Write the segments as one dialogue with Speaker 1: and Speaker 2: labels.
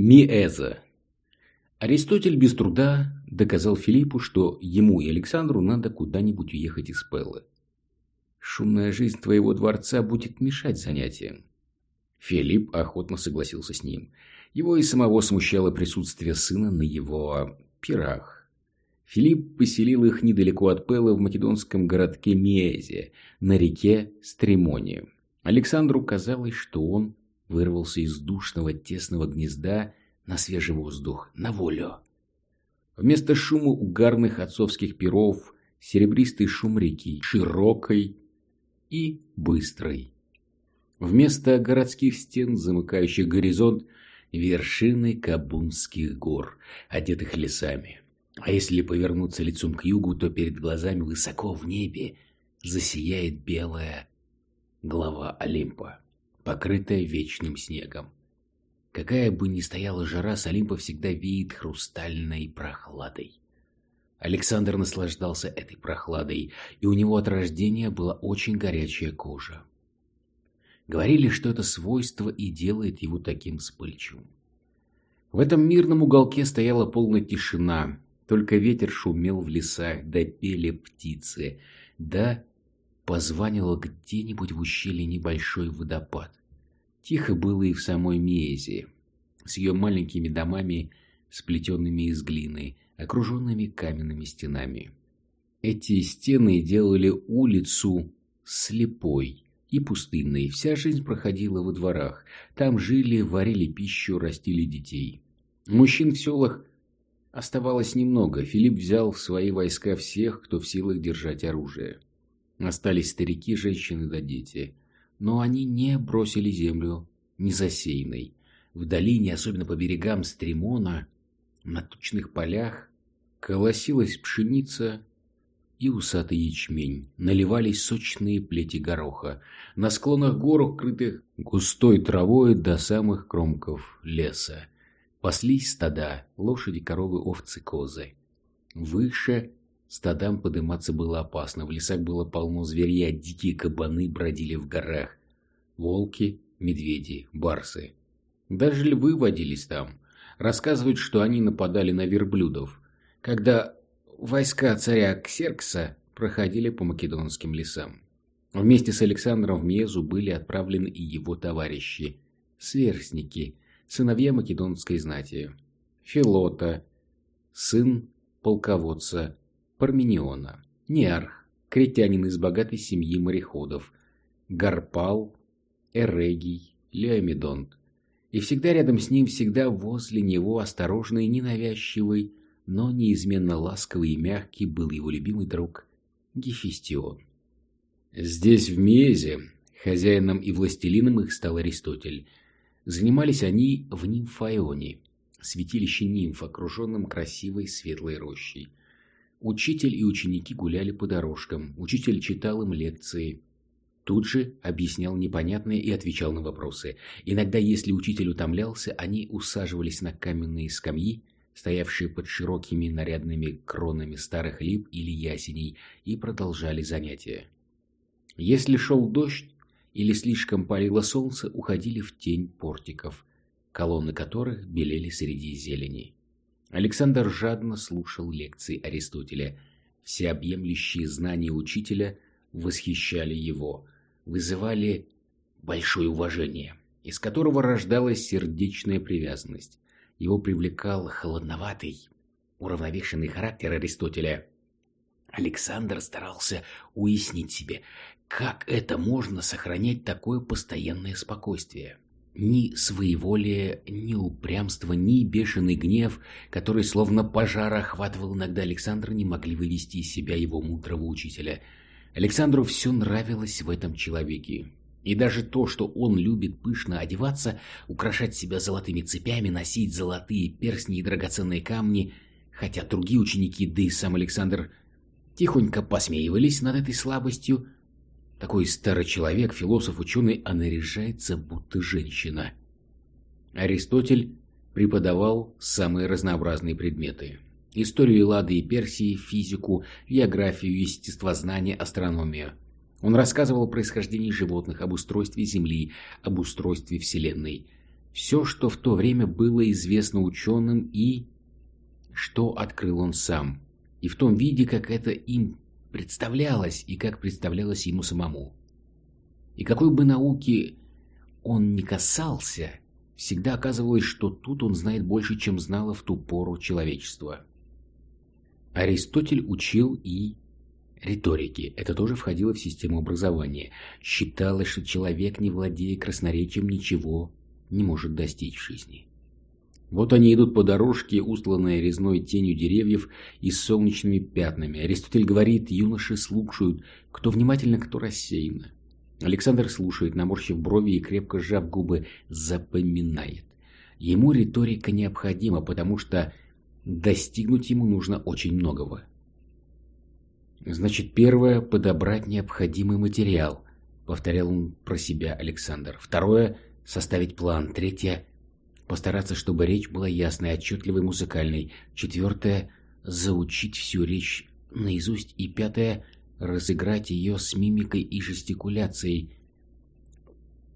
Speaker 1: Миэза. Аристотель без труда доказал Филиппу, что ему и Александру надо куда-нибудь уехать из Пеллы. Шумная жизнь твоего дворца будет мешать занятиям. Филипп охотно согласился с ним. Его и самого смущало присутствие сына на его пирах. Филипп поселил их недалеко от Пелы в македонском городке Миэзе, на реке Стремоне. Александру казалось, что он вырвался из душного тесного гнезда на свежий воздух, на волю. Вместо шума угарных отцовских перов серебристый шум реки, широкой и быстрой. Вместо городских стен, замыкающих горизонт, вершины Кабунских гор, одетых лесами. А если повернуться лицом к югу, то перед глазами высоко в небе засияет белая глава Олимпа, покрытая вечным снегом. Какая бы ни стояла жара, с Олимпа всегда веет хрустальной прохладой. Александр наслаждался этой прохладой, и у него от рождения была очень горячая кожа. Говорили, что это свойство и делает его таким вспыльчивым. В этом мирном уголке стояла полная тишина, только ветер шумел в лесах, да пели птицы, да позванивал где-нибудь в ущелье небольшой водопад. Тихо было и в самой Миезе, с ее маленькими домами, сплетенными из глины, окруженными каменными стенами. Эти стены делали улицу слепой и пустынной. Вся жизнь проходила во дворах. Там жили, варили пищу, растили детей. Мужчин в селах оставалось немного. Филипп взял в свои войска всех, кто в силах держать оружие. Остались старики, женщины да дети но они не бросили землю незасеянной. В долине, особенно по берегам Стремона, на тучных полях, колосилась пшеница и усатый ячмень, наливались сочные плети гороха. На склонах гор, укрытых густой травой до самых кромков леса, паслись стада, лошади, коровы, овцы, козы. Выше Стадам подниматься было опасно, в лесах было полно зверья, дикие кабаны бродили в горах. Волки, медведи, барсы. Даже львы водились там. Рассказывают, что они нападали на верблюдов, когда войска царя Ксеркса проходили по македонским лесам. Вместе с Александром в Мезу были отправлены и его товарищи, сверстники, сыновья македонской знати. Филота, сын полководца Пармениона, Неарх, критянин из богатой семьи мореходов, Гарпал, Эрегий, Леомедонт. И всегда рядом с ним, всегда возле него, осторожный, ненавязчивый, но неизменно ласковый и мягкий был его любимый друг Гефестион. Здесь, в Мезе, хозяином и властелином их стал Аристотель. Занимались они в Нимфаионе, святилище нимф, окруженном красивой светлой рощей. Учитель и ученики гуляли по дорожкам, учитель читал им лекции. Тут же объяснял непонятные и отвечал на вопросы. Иногда, если учитель утомлялся, они усаживались на каменные скамьи, стоявшие под широкими нарядными кронами старых лип или ясеней, и продолжали занятия. Если шел дождь или слишком палило солнце, уходили в тень портиков, колонны которых белели среди зелени. Александр жадно слушал лекции Аристотеля. Всеобъемлющие знания учителя восхищали его, вызывали большое уважение, из которого рождалась сердечная привязанность. Его привлекал холодноватый, уравновешенный характер Аристотеля. Александр старался уяснить себе, как это можно сохранять такое постоянное спокойствие. Ни своеволие, ни упрямство, ни бешеный гнев, который словно пожар охватывал иногда Александра, не могли вывести из себя его мудрого учителя. Александру все нравилось в этом человеке. И даже то, что он любит пышно одеваться, украшать себя золотыми цепями, носить золотые перстни и драгоценные камни, хотя другие ученики, да и сам Александр, тихонько посмеивались над этой слабостью, такой старый человек, философ, ученый, а наряжается, будто женщина. Аристотель преподавал самые разнообразные предметы. Историю Эллады и Персии, физику, географию, естествознание, астрономию. Он рассказывал о происхождении животных, об устройстве Земли, об устройстве Вселенной. Все, что в то время было известно ученым и что открыл он сам, и в том виде, как это им представлялось и как представлялось ему самому. И какой бы науки он ни касался, всегда оказывалось, что тут он знает больше, чем знало в ту пору человечество. Аристотель учил и риторики. Это тоже входило в систему образования. Считалось, что человек, не владея красноречием, ничего не может достичь в жизни. Вот они идут по дорожке, устланной резной тенью деревьев и солнечными пятнами. Аристотель говорит, юноши слушают, кто внимательно, кто рассеянно. Александр слушает, наморщив брови и крепко сжав губы, запоминает. Ему риторика необходима, потому что достигнуть ему нужно очень многого. Значит, первое – подобрать необходимый материал, повторял он про себя Александр. Второе – составить план. Третье Постараться, чтобы речь была ясной, отчетливой, музыкальной. Четвертое – заучить всю речь наизусть. И пятое – разыграть ее с мимикой и жестикуляцией,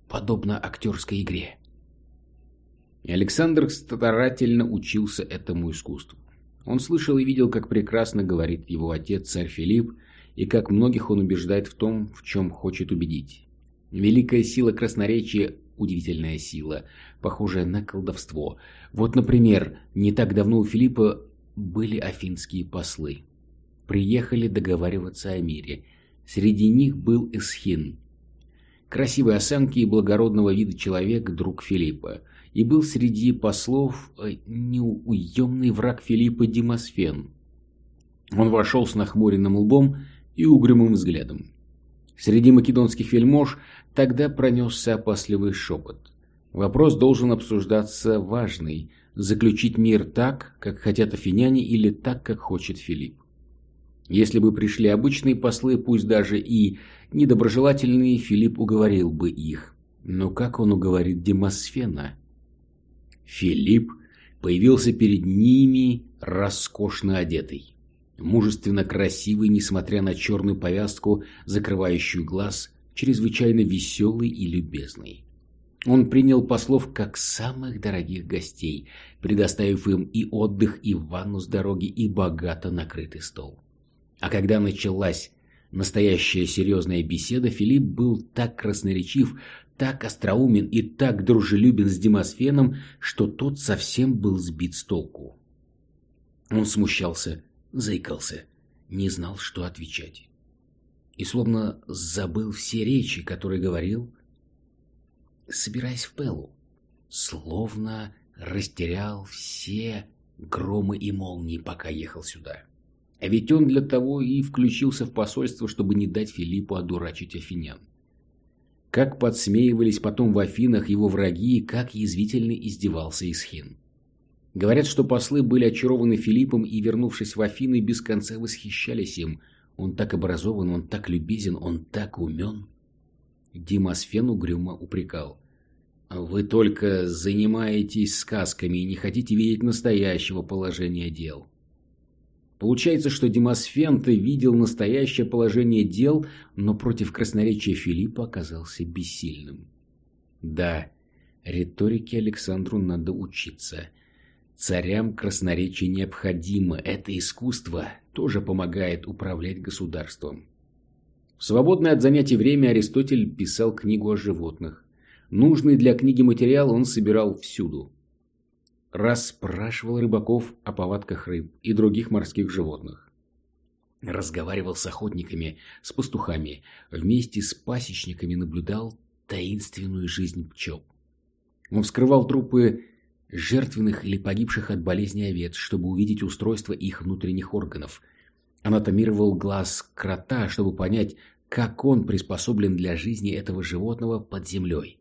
Speaker 1: подобно актерской игре. Александр старательно учился этому искусству. Он слышал и видел, как прекрасно говорит его отец, царь Филипп, и как многих он убеждает в том, в чем хочет убедить. Великая сила красноречия удивительная сила, похожая на колдовство. Вот, например, не так давно у Филиппа были афинские послы. Приехали договариваться о мире. Среди них был Эсхин. Красивой осанки и благородного вида человек, друг Филиппа. И был среди послов э, неуемный враг Филиппа Демосфен. Он вошел с нахмуренным лбом и угрюмым взглядом. Среди македонских вельмож тогда пронесся опасливый шепот. Вопрос должен обсуждаться важный – заключить мир так, как хотят афиняне, или так, как хочет Филипп. Если бы пришли обычные послы, пусть даже и недоброжелательные, Филипп уговорил бы их. Но как он уговорит Демосфена? Филипп появился перед ними роскошно одетый мужественно красивый, несмотря на черную повязку, закрывающую глаз, чрезвычайно веселый и любезный. Он принял послов как самых дорогих гостей, предоставив им и отдых, и ванну с дороги, и богато накрытый стол. А когда началась настоящая серьезная беседа, Филипп был так красноречив, так остроумен и так дружелюбен с Демосфеном, что тот совсем был сбит с толку. Он смущался, заикался, не знал, что отвечать. И словно забыл все речи, которые говорил, собираясь в Пеллу, словно растерял все громы и молнии, пока ехал сюда. А ведь он для того и включился в посольство, чтобы не дать Филиппу одурачить афинян. Как подсмеивались потом в Афинах его враги, как язвительно издевался Исхин. Говорят, что послы были очарованы Филиппом и, вернувшись в Афины, без конца восхищались им. Он так образован, он так любезен, он так умен. Димасфен угрюмо упрекал. «Вы только занимаетесь сказками и не хотите видеть настоящего положения дел». Получается, что Демосфен-то видел настоящее положение дел, но против красноречия Филиппа оказался бессильным. Да, риторике Александру надо учиться – Царям красноречие необходимо, это искусство тоже помогает управлять государством. Свободное от занятий время Аристотель писал книгу о животных. Нужный для книги материал он собирал всюду. Расспрашивал рыбаков о повадках рыб и других морских животных. Разговаривал с охотниками, с пастухами, вместе с пасечниками наблюдал таинственную жизнь пчел. Он вскрывал трупы жертвенных или погибших от болезни овец, чтобы увидеть устройство их внутренних органов. Анатомировал глаз крота, чтобы понять, как он приспособлен для жизни этого животного под землей.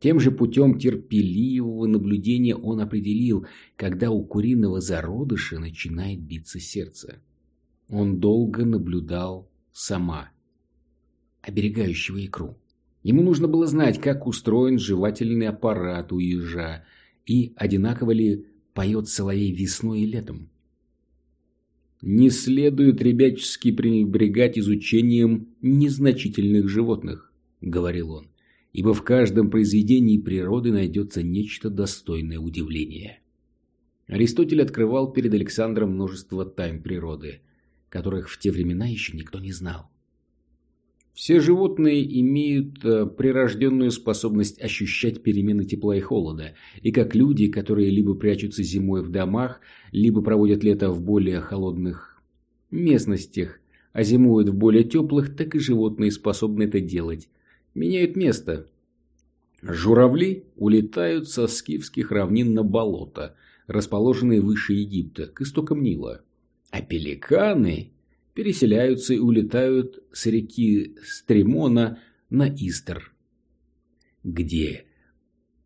Speaker 1: Тем же путем терпеливого наблюдения он определил, когда у куриного зародыша начинает биться сердце. Он долго наблюдал сама, оберегающего икру. Ему нужно было знать, как устроен жевательный аппарат у ежа, и одинаково ли поет соловей весной и летом. Не следует ребячески пренебрегать изучением незначительных животных, говорил он. ибо в каждом произведении природы найдется нечто достойное удивления. Аристотель открывал перед Александром множество тайн природы, которых в те времена еще никто не знал. Все животные имеют э, прирожденную способность ощущать перемены тепла и холода, и как люди, которые либо прячутся зимой в домах, либо проводят лето в более холодных местностях, а зимуют в более теплых, так и животные способны это делать. Меняют место. Журавли улетают со скифских равнин на болото, расположенные выше Египта, к истокам Нила. А пеликаны переселяются и улетают с реки Стремона на Истер, где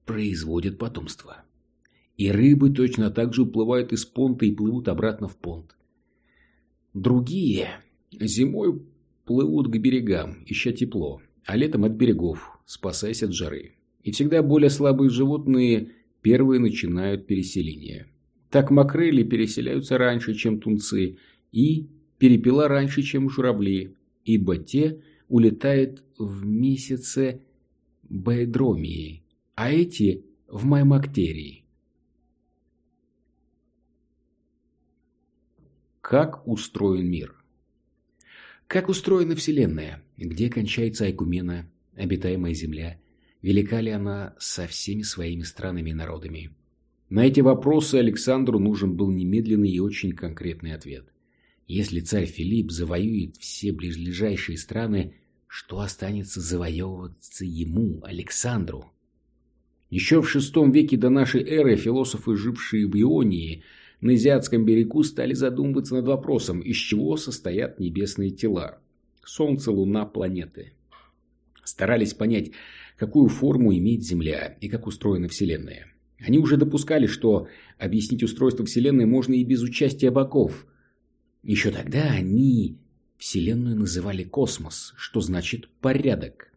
Speaker 1: производят потомство. И рыбы точно так же уплывают из понта и плывут обратно в понт. Другие зимой плывут к берегам, ища тепло, а летом от берегов, спасаясь от жары. И всегда более слабые животные первые начинают переселение. Так макрели переселяются раньше, чем тунцы, и перепела раньше, чем журавли, ибо те улетают в месяце Баэдромии, а эти в Маймактерии. Как устроен мир? Как устроена Вселенная? Где кончается Айкумена, обитаемая Земля? Велика ли она со всеми своими странами и народами? На эти вопросы Александру нужен был немедленный и очень конкретный ответ. Если царь Филипп завоюет все ближайшие страны, что останется завоевываться ему, Александру? Еще в VI веке до нашей эры философы, жившие в Ионии, на Азиатском берегу стали задумываться над вопросом, из чего состоят небесные тела – Солнце, Луна, планеты. Старались понять, какую форму имеет Земля и как устроена Вселенная. Они уже допускали, что объяснить устройство Вселенной можно и без участия богов, еще тогда они Вселенную называли космос, что значит порядок.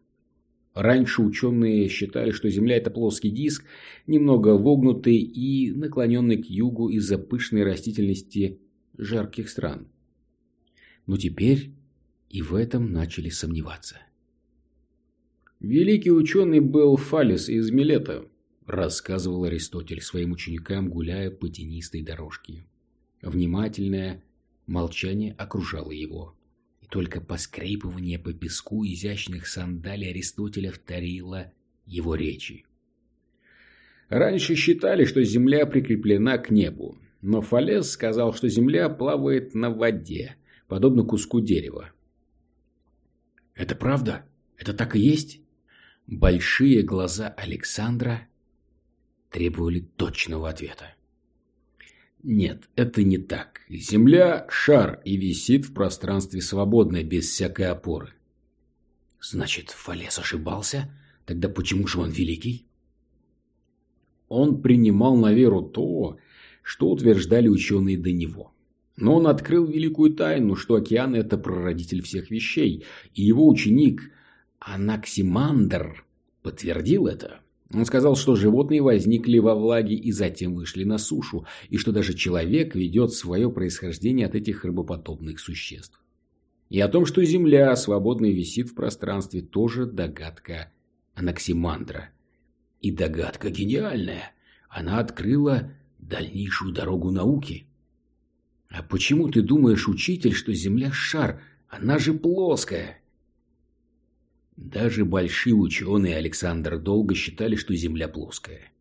Speaker 1: Раньше ученые считали, что Земля – это плоский диск, немного вогнутый и наклоненный к югу из-за пышной растительности жарких стран. Но теперь и в этом начали сомневаться. Великий ученый был Фалес из Милета, рассказывал Аристотель своим ученикам, гуляя по тенистой дорожке. Внимательная, Молчание окружало его. И только поскрипывание по песку изящных сандалий Аристотеля вторило его речи. Раньше считали, что Земля прикреплена к небу, но Фалес сказал, что Земля плавает на воде, подобно куску дерева. «Это правда? Это так и есть?» Большие глаза Александра требовали точного ответа. Нет, это не так. Земля – шар и висит в пространстве свободно, без всякой опоры. Значит, Фалес ошибался? Тогда почему же он великий? Он принимал на веру то, что утверждали ученые до него. Но он открыл великую тайну, что океан – это прародитель всех вещей, и его ученик Анаксимандр подтвердил это. Он сказал, что животные возникли во влаге и затем вышли на сушу, и что даже человек ведет свое происхождение от этих рыбоподобных существ. И о том, что Земля свободно висит в пространстве, тоже догадка Анаксимандра. И догадка гениальная. Она открыла дальнейшую дорогу науки. А почему ты думаешь, учитель, что Земля шар? Она же плоская. Даже большие ученые Александр долго считали, что Земля плоская.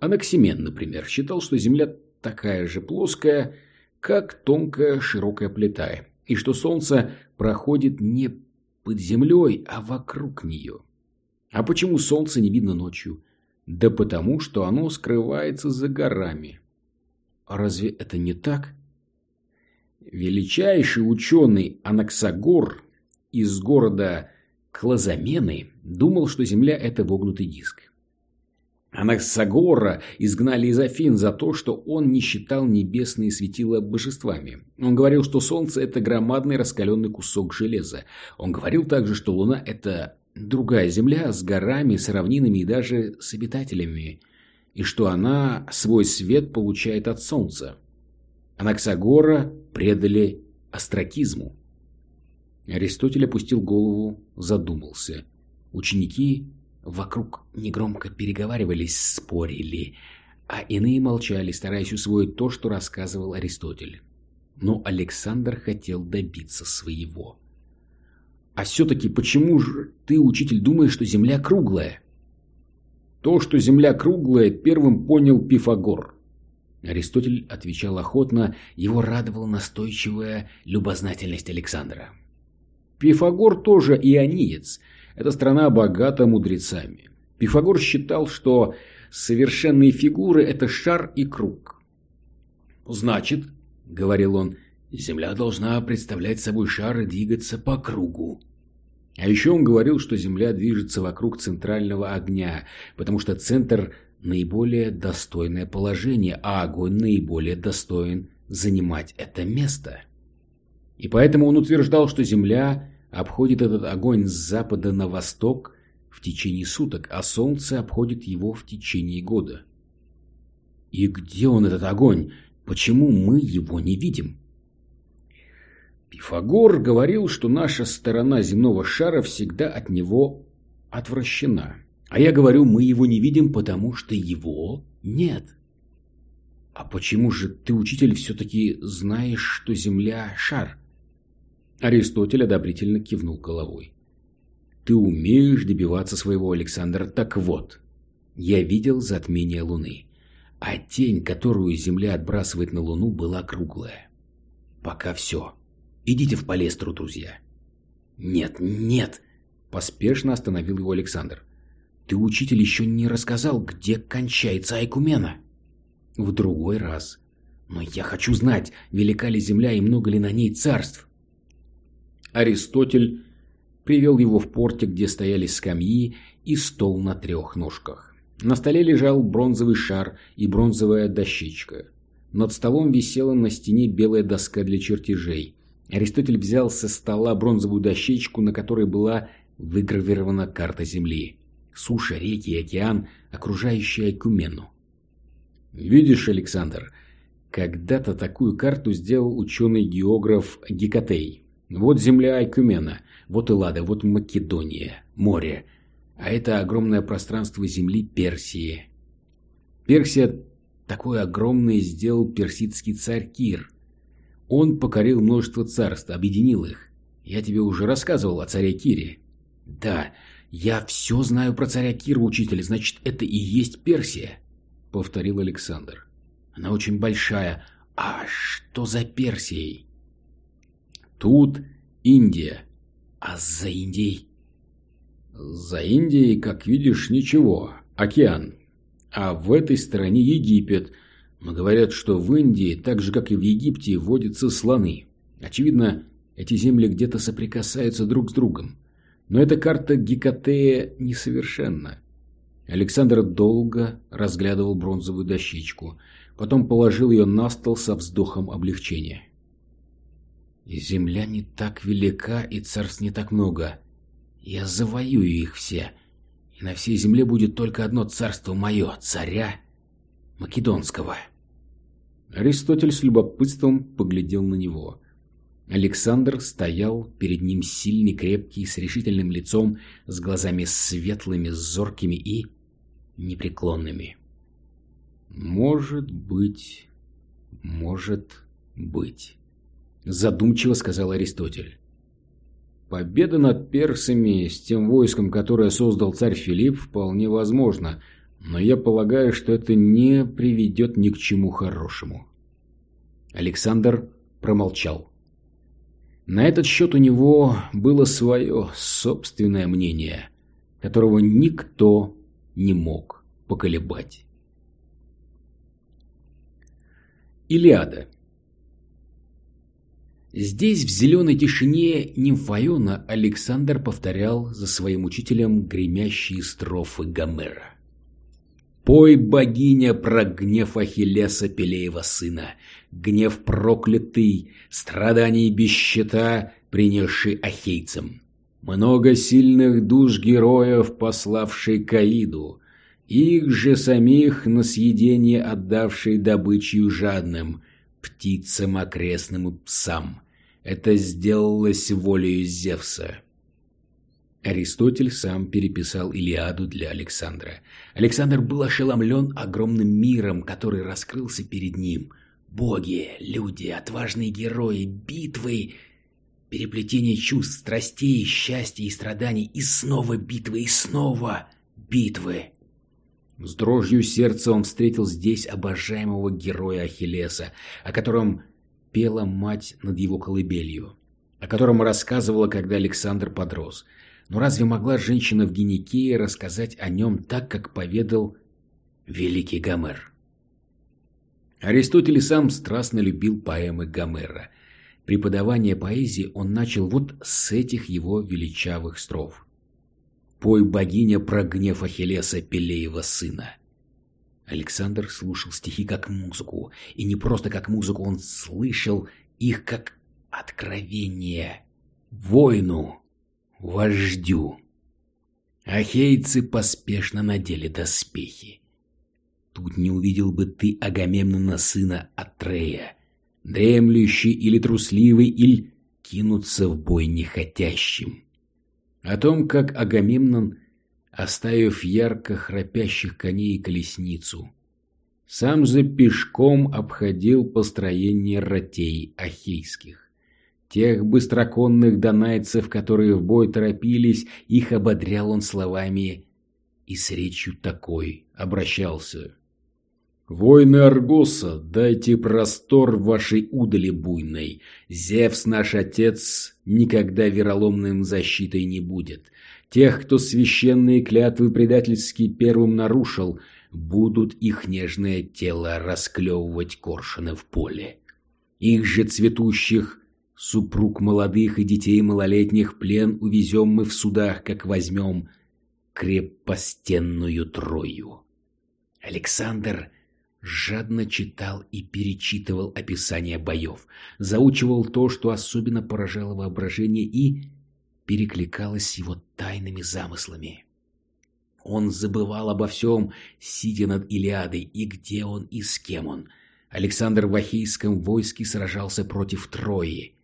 Speaker 1: Анаксимен, например, считал, что Земля такая же плоская, как тонкая широкая плита, и что Солнце проходит не под Землей, а вокруг нее. А почему Солнце не видно ночью? Да потому, что оно скрывается за горами. А разве это не так? Величайший ученый Анаксагор из города Клозамены думал, что Земля – это вогнутый диск. Анаксагора изгнали из Афин за то, что он не считал небесные светила божествами. Он говорил, что Солнце – это громадный раскаленный кусок железа. Он говорил также, что Луна – это другая Земля с горами, с равнинами и даже с обитателями, и что она свой свет получает от Солнца. Анаксагора предали астракизму. Аристотель опустил голову, задумался. Ученики Вокруг негромко переговаривались, спорили, а иные молчали, стараясь усвоить то, что рассказывал Аристотель. Но Александр хотел добиться своего. «А все-таки почему же ты, учитель, думаешь, что Земля круглая?» «То, что Земля круглая, первым понял Пифагор». Аристотель отвечал охотно, его радовала настойчивая любознательность Александра. Пифагор тоже иониец. Эта страна богата мудрецами. Пифагор считал, что совершенные фигуры – это шар и круг. «Значит, — говорил он, — Земля должна представлять собой шар и двигаться по кругу. А еще он говорил, что Земля движется вокруг центрального огня, потому что центр – наиболее достойное положение, а огонь наиболее достоин занимать это место. И поэтому он утверждал, что Земля обходит этот огонь с запада на восток в течение суток, а Солнце обходит его в течение года. И где он, этот огонь? Почему мы его не видим? Пифагор говорил, что наша сторона земного шара всегда от него отвращена. А я говорю, мы его не видим, потому что его нет. А почему же ты, учитель, все-таки знаешь, что Земля – шар? Аристотель одобрительно кивнул головой. Ты умеешь добиваться своего, Александр. Так вот, я видел затмение Луны. А тень, которую Земля отбрасывает на Луну, была круглая. Пока все. Идите в палестру, друзья. Нет, нет, поспешно остановил его Александр. Ты, учитель, еще не рассказал, где кончается Айкумена. В другой раз. Но я хочу знать, велика ли земля и много ли на ней царств. Аристотель привел его в порте, где стояли скамьи и стол на трех ножках. На столе лежал бронзовый шар и бронзовая дощечка. Над столом висела на стене белая доска для чертежей. Аристотель взял со стола бронзовую дощечку, на которой была выгравирована карта Земли суша, реки и океан, окружающий Айкумену. Видишь, Александр, когда-то такую карту сделал ученый-географ Гекатей. Вот земля Айкумена, вот Эллада, вот Македония, море. А это огромное пространство земли Персии. Персия такое огромное сделал персидский царь Кир. Он покорил множество царств, объединил их. Я тебе уже рассказывал о царе Кире. Да, «Я все знаю про царя Кира, учитель, значит, это и есть Персия», — повторил Александр. «Она очень большая. А что за Персией?» «Тут Индия. А за Индией?» «За Индией, как видишь, ничего. Океан. А в этой стороне Египет. Но говорят, что в Индии, так же, как и в Египте, водятся слоны. Очевидно, эти земли где-то соприкасаются друг с другом. Но эта карта Гекатея несовершенна. Александр долго разглядывал бронзовую дощечку, потом положил ее на стол со вздохом облегчения. Земля не так велика, и царств не так много. Я завоюю их все, и на всей земле будет только одно царство мое, царя Македонского. Аристотель с любопытством поглядел на него. Александр стоял перед ним сильный, крепкий, с решительным лицом, с глазами светлыми, зоркими и непреклонными. «Может быть, может быть», — задумчиво сказал Аристотель. «Победа над персами с тем войском, которое создал царь Филипп, вполне возможна, но я полагаю, что это не приведет ни к чему хорошему». Александр промолчал. На этот счет у него было свое собственное мнение, которого никто не мог поколебать. Илиада Здесь, в зеленой тишине нимфаиона, Александр повторял за своим учителем гремящие строфы Гомера. «Пой, богиня, про гнев Ахиллеса Пелеева сына, гнев проклятый, страданий без счета, принесший ахейцам. Много сильных душ героев, пославший Каиду, их же самих на съедение отдавший добычью жадным, птицам окрестным псам. Это сделалось волею Зевса. Аристотель сам переписал Илиаду для Александра. Александр был ошеломлен огромным миром, который раскрылся перед ним. Боги, люди, отважные герои, битвы, переплетение чувств, страстей, счастья и страданий, и снова битвы, и снова битвы. С дрожью сердца он встретил здесь обожаемого героя Ахиллеса, о котором пела мать над его колыбелью, о котором рассказывала, когда Александр подрос – но разве могла женщина в Геникее рассказать о нем так, как поведал великий Гомер? Аристотель сам страстно любил поэмы Гомера. Преподавание поэзии он начал вот с этих его величавых строф. «Пой, богиня, про гнев Ахиллеса, Пелеева сына». Александр слушал стихи как музыку, и не просто как музыку, он слышал их как откровение. Войну, вождю. Ахейцы поспешно надели доспехи. Тут не увидел бы ты Агамемнона сына Атрея, дремлющий или трусливый, или кинуться в бой нехотящим. О том, как Агамемнон, оставив ярко храпящих коней и колесницу, сам за пешком обходил построение ратей ахейских. Тех быстроконных донайцев, которые в бой торопились, их ободрял он словами и с речью такой обращался. «Войны Аргоса, дайте простор вашей удали буйной. Зевс, наш отец, никогда вероломным защитой не будет. Тех, кто священные клятвы предательски первым нарушил, будут их нежное тело расклевывать коршуны в поле. Их же цветущих Супруг молодых и детей малолетних плен увезем мы в судах, как возьмем крепостенную Трою. Александр жадно читал и перечитывал описания боев, заучивал то, что особенно поражало воображение и перекликалось с его тайными замыслами. Он забывал обо всем, сидя над Илиадой, и где он, и с кем он. Александр в Ахейском войске сражался против Трои.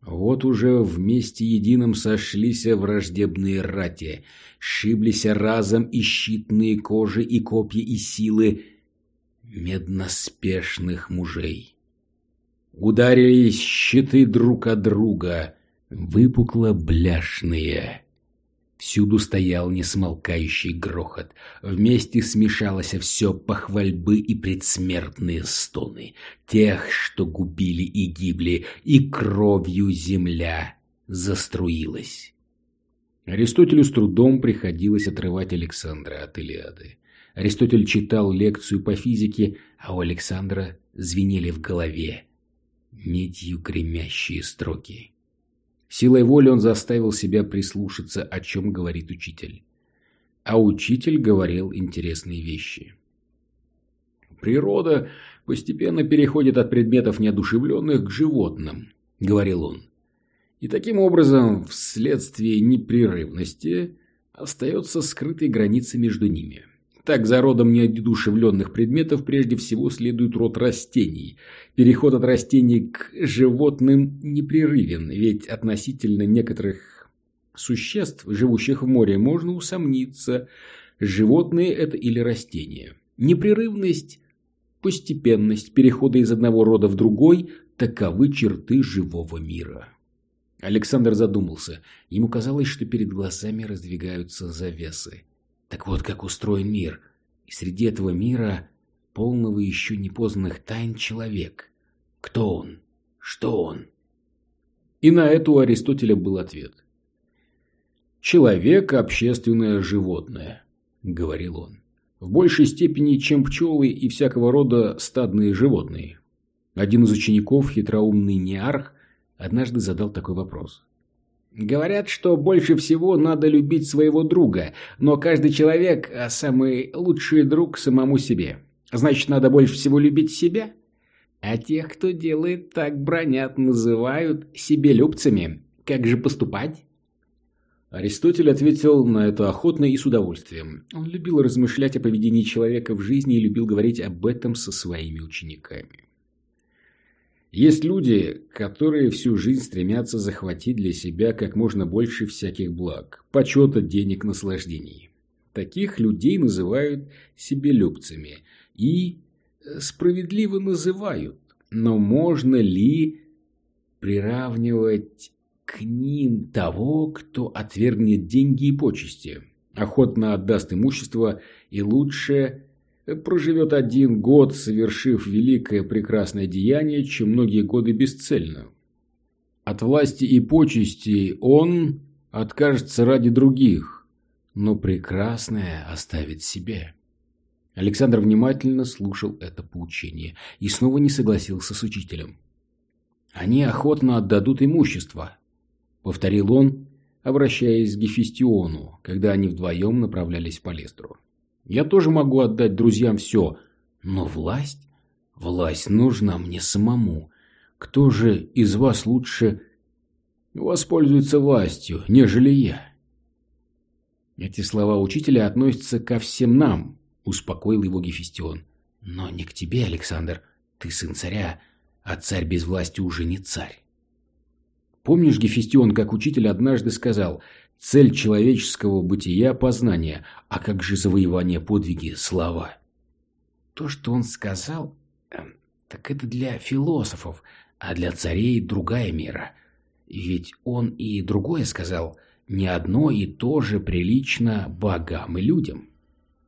Speaker 1: Вот уже вместе единым сошлись враждебные рати, шиблись разом и щитные кожи, и копья, и силы медноспешных мужей. Ударились щиты друг от друга, выпукло бляшные. Всюду стоял несмолкающий грохот. Вместе смешалось все похвальбы и предсмертные стоны. Тех, что губили и гибли, и кровью земля заструилась. Аристотелю с трудом приходилось отрывать Александра от Илиады. Аристотель читал лекцию по физике, а у Александра звенели в голове медью гремящие строки. Силой воли он заставил себя прислушаться, о чем говорит учитель. А учитель говорил интересные вещи. «Природа постепенно переходит от предметов неодушевленных к животным», — говорил он. «И таким образом, вследствие непрерывности, остается скрытой граница между ними». Так, за родом неодушевленных предметов прежде всего следует род растений. Переход от растений к животным непрерывен, ведь относительно некоторых существ, живущих в море, можно усомниться, животные это или растения. Непрерывность, постепенность перехода из одного рода в другой – таковы черты живого мира. Александр задумался. Ему казалось, что перед глазами раздвигаются завесы. Так вот, как устроен мир. И среди этого мира, полного еще непознанных тайн, человек. Кто он? Что он? И на это у Аристотеля был ответ. «Человек – общественное животное», – говорил он. «В большей степени, чем пчелы и всякого рода стадные животные». Один из учеников, хитроумный неарх, однажды задал такой вопрос. Говорят, что больше всего надо любить своего друга, но каждый человек – самый лучший друг самому себе. Значит, надо больше всего любить себя? А тех, кто делает так, бронят, называют себелюбцами. Как же поступать? Аристотель ответил на это охотно и с удовольствием. Он любил размышлять о поведении человека в жизни и любил говорить об этом со своими учениками. Есть люди, которые всю жизнь стремятся захватить для себя как можно больше всяких благ, почета, денег, наслаждений. Таких людей называют себелюбцами и э, справедливо называют. Но можно ли приравнивать к ним того, кто отвергнет деньги и почести, охотно отдаст имущество и лучше проживет один год, совершив великое прекрасное деяние, чем многие годы бесцельно. От власти и почести он откажется ради других, но прекрасное оставит себе. Александр внимательно слушал это поучение и снова не согласился с учителем. «Они охотно отдадут имущество», — повторил он, обращаясь к Гефестиону, когда они вдвоем направлялись в Палестру. Я тоже могу отдать друзьям все, но власть? Власть нужна мне самому. Кто же из вас лучше воспользуется властью, нежели я? Эти слова учителя относятся ко всем нам, успокоил его Гефестион. Но не к тебе, Александр. Ты сын царя, а царь без власти уже не царь. Помнишь, Гефестион, как учитель однажды сказал – Цель человеческого бытия – познание, а как же завоевание подвиги – слава? То, что он сказал, эм, так это для философов, а для царей другая мера. Ведь он и другое сказал, не одно и то же прилично богам и людям.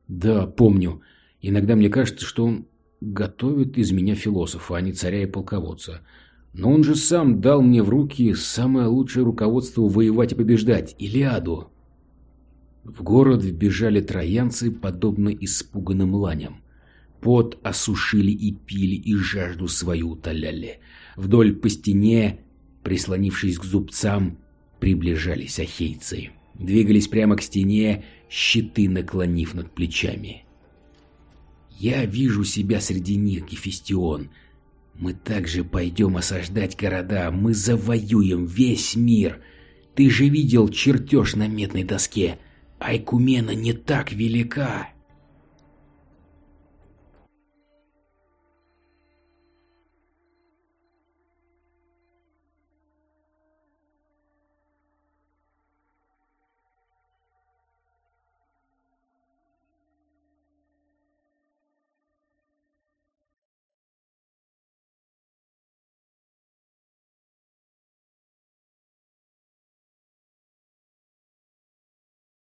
Speaker 1: Да, помню. Иногда мне кажется, что он готовит из меня философа, а не царя и полководца – но он же сам дал мне в руки самое лучшее руководство воевать и побеждать – Илиаду. В город вбежали троянцы, подобно испуганным ланям. Пот осушили и пили, и жажду свою утоляли. Вдоль по стене, прислонившись к зубцам, приближались ахейцы. Двигались прямо к стене, щиты наклонив над плечами. «Я вижу себя среди них, Гефестион», мы также пойдем осаждать города, мы завоюем весь мир. Ты же видел чертеж на медной доске. Айкумена не так велика.